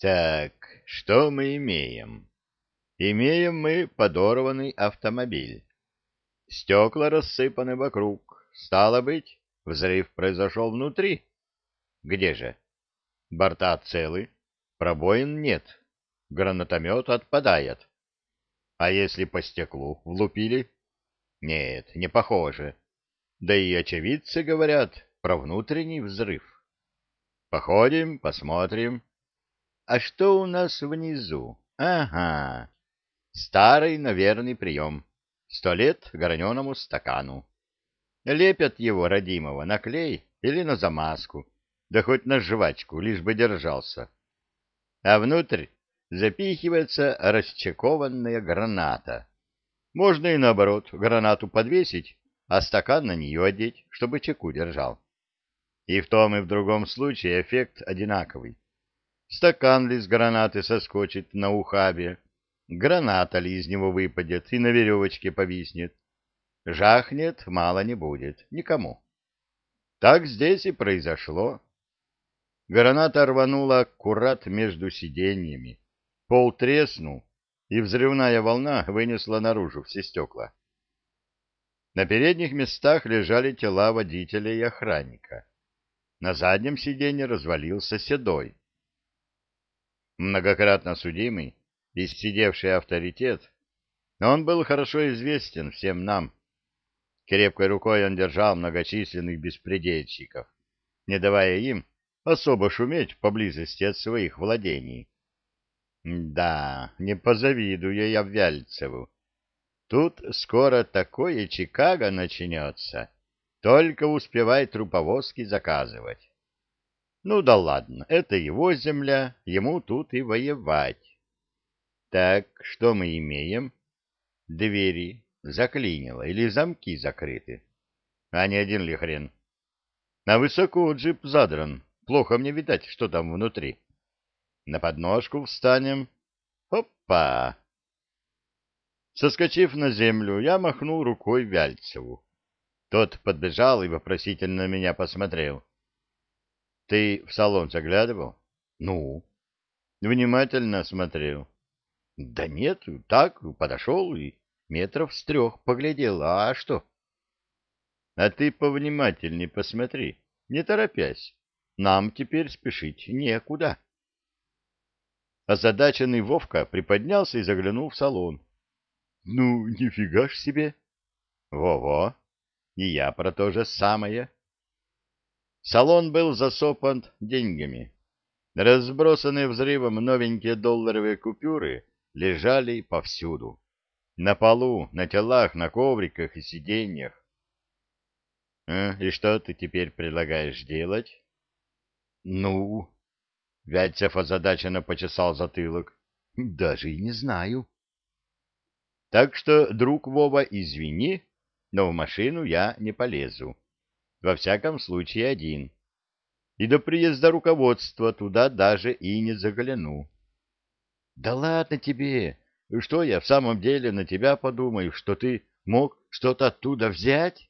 Так, что мы имеем? Имеем мы подорванный автомобиль. Стекла рассыпаны вокруг. Стало быть, взрыв произошел внутри. Где же? Борта целы, пробоин нет, гранатомет отпадает. А если по стеклу влупили? Нет, не похоже. Да и очевидцы говорят про внутренний взрыв. Походим, посмотрим. А что у нас внизу? Ага, старый, наверный прием. Сто лет граненому стакану. Лепят его, родимого, на клей или на замазку, да хоть на жвачку, лишь бы держался. А внутрь запихивается расчекованная граната. Можно и наоборот, гранату подвесить, а стакан на нее одеть, чтобы чеку держал. И в том и в другом случае эффект одинаковый. Стакан ли с гранаты соскочит на ухабе, граната ли из него выпадет и на веревочке повиснет. Жахнет, мало не будет, никому. Так здесь и произошло. Граната рванула аккурат между сиденьями. Пол треснул, и взрывная волна вынесла наружу все стекла. На передних местах лежали тела водителя и охранника. На заднем сиденье развалился седой. Многократно судимый и сидевший авторитет, он был хорошо известен всем нам. Крепкой рукой он держал многочисленных беспредельщиков, не давая им особо шуметь поблизости от своих владений. Да, не позавидую я Вяльцеву. Тут скоро такое Чикаго начнется. Только успевай труповозки заказывать. Ну да ладно, это его земля, ему тут и воевать. Так, что мы имеем? Двери заклинило или замки закрыты? А не один ли хрен? На высоко джип задран, Плохо мне видать, что там внутри. На подножку встанем. Опа! Соскочив на землю, я махнул рукой Вяльцеву. Тот подбежал и вопросительно на меня посмотрел. — Ты в салон заглядывал? — Ну? — Внимательно смотрел. — Да нет, так, подошел и метров с трех поглядел. А что? — А ты повнимательней посмотри, не торопясь. Нам теперь спешить некуда. Озадаченный Вовка приподнялся и заглянул в салон. — Ну, нифига ж себе! Во-во! И я про то же самое. Салон был засопан деньгами. Разбросанные взрывом новенькие долларовые купюры лежали повсюду. На полу, на телах, на ковриках и сиденьях. «Э, — И что ты теперь предлагаешь делать? Ну, Вятцев озадаченно почесал затылок. Даже и не знаю. Так что, друг Вова, извини, но в машину я не полезу. Во всяком случае один. И до приезда руководства туда даже и не загляну. Да ладно тебе. Что я в самом деле на тебя подумаю, что ты мог что-то оттуда взять?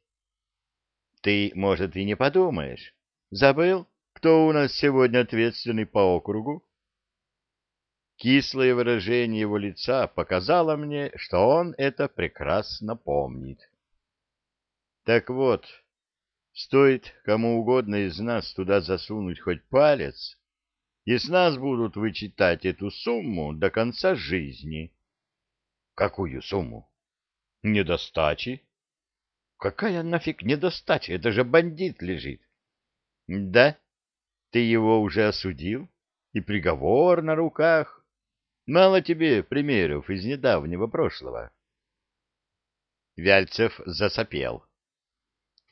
Ты, может, и не подумаешь. Забыл? Кто у нас сегодня ответственный по округу? Кислое выражение его лица показало мне, что он это прекрасно помнит. Так вот, стоит кому угодно из нас туда засунуть хоть палец, и с нас будут вычитать эту сумму до конца жизни. Какую сумму? Недостачи. Какая нафиг недостача? Это же бандит лежит. Да, ты его уже осудил? И приговор на руках? Мало тебе примеров из недавнего прошлого. Вяльцев засопел.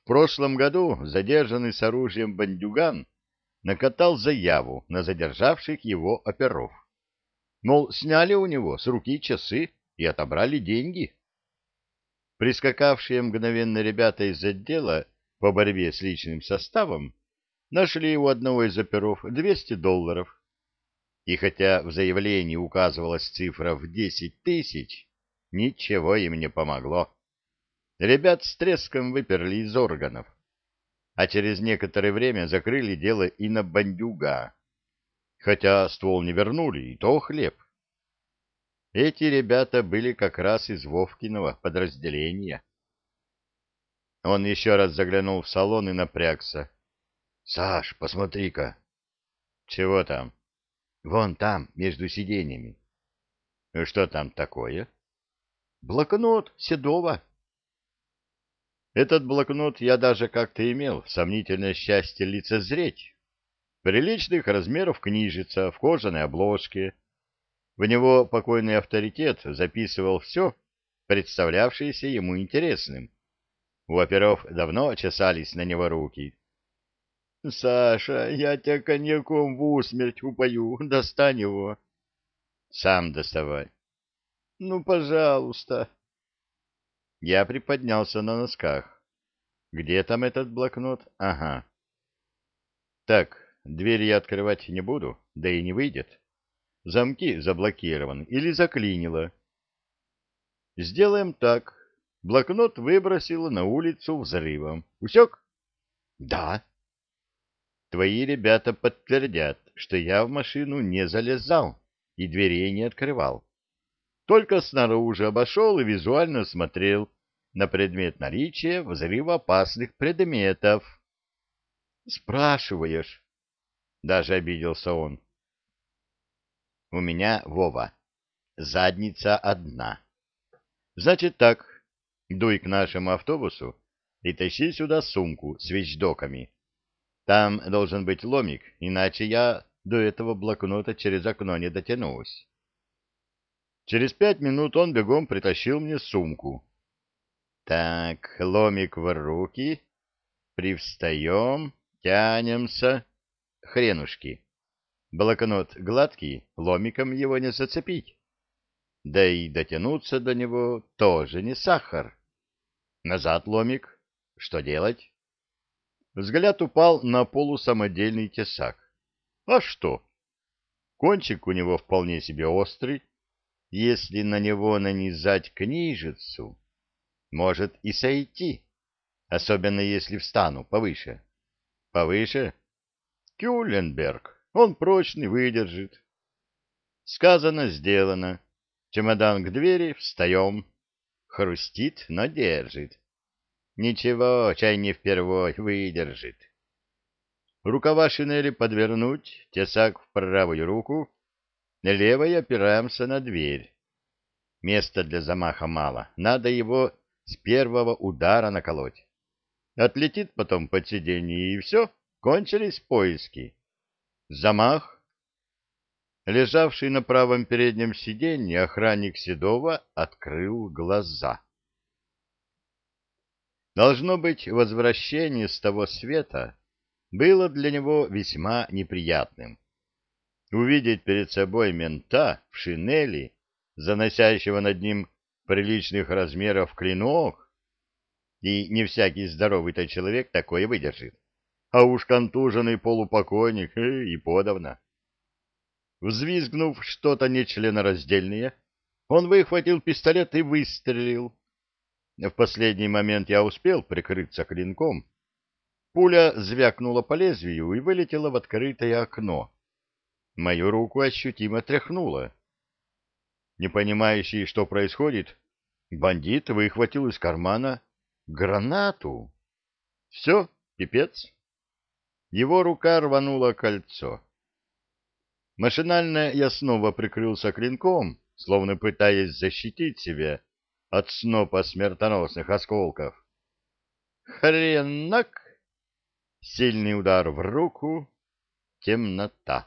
В прошлом году задержанный с оружием бандюган накатал заяву на задержавших его оперов. Мол, сняли у него с руки часы и отобрали деньги. Прискакавшие мгновенно ребята из отдела по борьбе с личным составом нашли у одного из оперов 200 долларов. И хотя в заявлении указывалась цифра в 10 тысяч, ничего им не помогло. Ребят с треском выперли из органов, а через некоторое время закрыли дело и на бандюга. хотя ствол не вернули, и то хлеб. Эти ребята были как раз из Вовкиного подразделения. Он еще раз заглянул в салон и напрягся. — Саш, посмотри-ка. — Чего там? — Вон там, между сиденьями. — Что там такое? — Блокнот Седова. Этот блокнот я даже как-то имел сомнительное счастье лицезреть. Приличных размеров книжица в кожаной обложке. В него покойный авторитет записывал все, представлявшееся ему интересным. У оперов давно чесались на него руки. — Саша, я тебя коньяком в усмерть упою. Достань его. — Сам доставай. — Ну, пожалуйста. Я приподнялся на носках. Где там этот блокнот? Ага. Так, дверь я открывать не буду, да и не выйдет. Замки заблокированы или заклинило. Сделаем так. Блокнот выбросило на улицу взрывом. Усек? Да. Твои ребята подтвердят, что я в машину не залезал и дверей не открывал. Только снаружи обошел и визуально смотрел на предмет наличия взрывоопасных предметов. Спрашиваешь? Даже обиделся он. У меня, Вова, задница одна. Значит так, дуй к нашему автобусу и тащи сюда сумку с вещдоками. Там должен быть ломик, иначе я до этого блокнота через окно не дотянусь. Через пять минут он бегом притащил мне сумку. Так, ломик в руки, привстаем, тянемся. Хренушки. Блокнот гладкий, ломиком его не зацепить. Да и дотянуться до него тоже не сахар. Назад ломик. Что делать? Взгляд упал на полусамодельный тесак. А что? Кончик у него вполне себе острый. Если на него нанизать книжицу, может и сойти, особенно если встану повыше. Повыше? Кюленберг. Он прочный, выдержит. Сказано, сделано. Чемодан к двери, встаем. Хрустит, но держит. Ничего, чай не впервой, выдержит. Рукава шинели подвернуть, тесак в правую руку, левой опираемся на дверь. Места для замаха мало, надо его с первого удара наколоть. Отлетит потом под сиденье, и все, кончились поиски. Замах, Лежавший на правом переднем сиденье охранник Седова открыл глаза. Должно быть, возвращение с того света было для него весьма неприятным. Увидеть перед собой мента в шинели, заносящего над ним приличных размеров клинок, и не всякий здоровый-то человек такое выдержит, а уж контуженный полупокойник э, и подавно. Взвизгнув что-то нечленораздельное, он выхватил пистолет и выстрелил. В последний момент я успел прикрыться клинком. Пуля звякнула по лезвию и вылетела в открытое окно. Мою руку ощутимо тряхнуло. Не понимающий, что происходит, бандит выхватил из кармана гранату. Все, пипец. Его рука рванула кольцо. Машинально я снова прикрылся клинком, словно пытаясь защитить себя от снопа смертоносных осколков. Хренак! Сильный удар в руку, темнота.